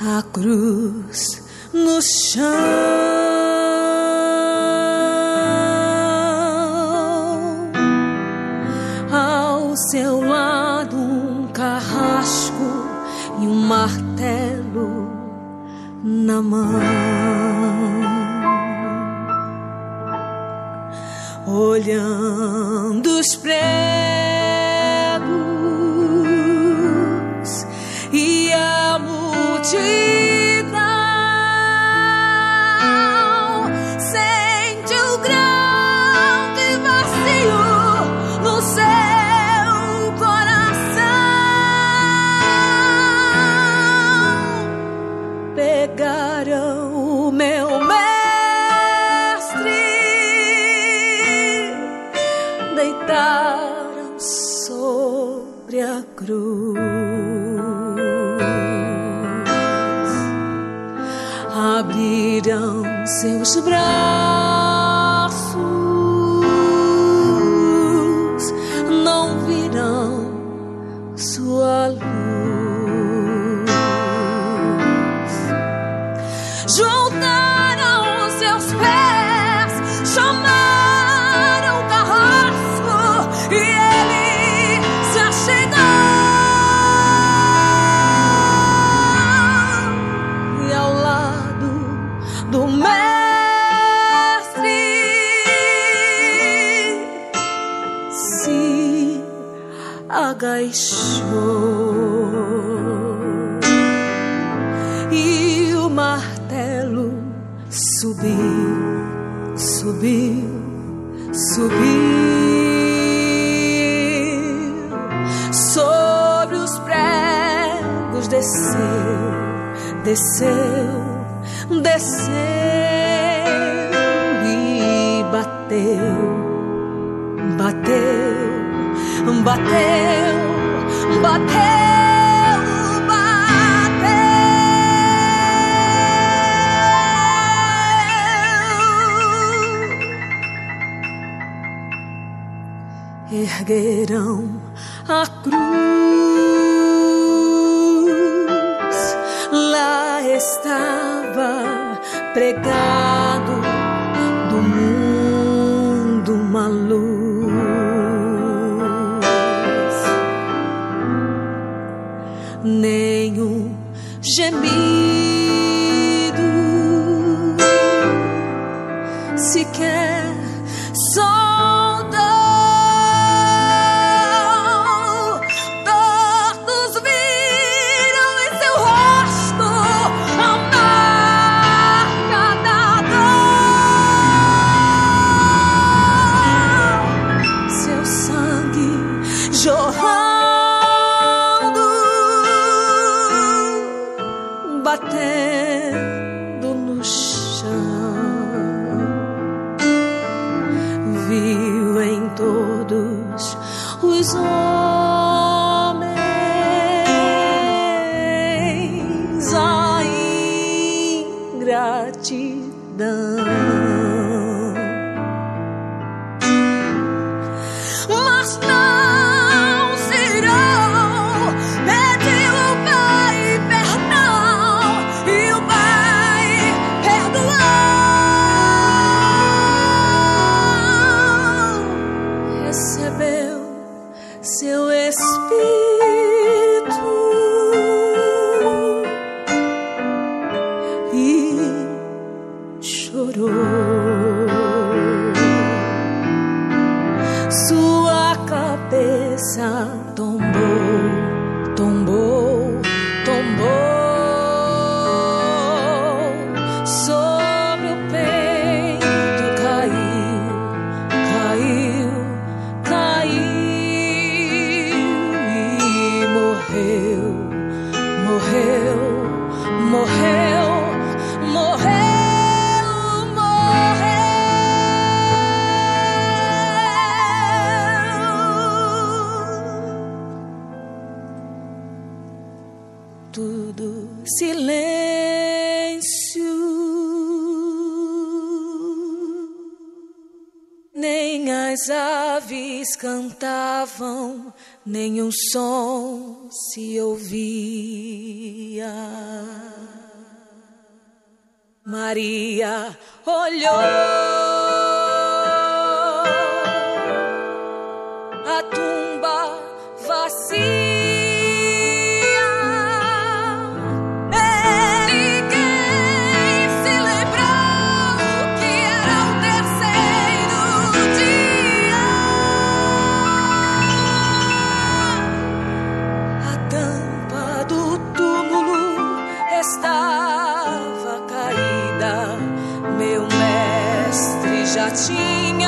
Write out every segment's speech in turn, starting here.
a cruz no chão. Ao seu lado, um carrasco e um martelo na mão. Olhando os pregos. Jesus. seus braços. agachou e o martelo subiu, subiu, subiu sobre os pregos desceu, desceu, desceu. bateu, bateu. bateu. erguerão a cruz. Lá estava pregado do mundo maluco. gemi gratidão. lloró. as aves cantavam, nenhum som se ouvia. Maria olhou a tumba vazia. já tinha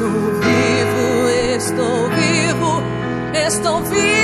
Estou vivo, estou vivo, estou vivo.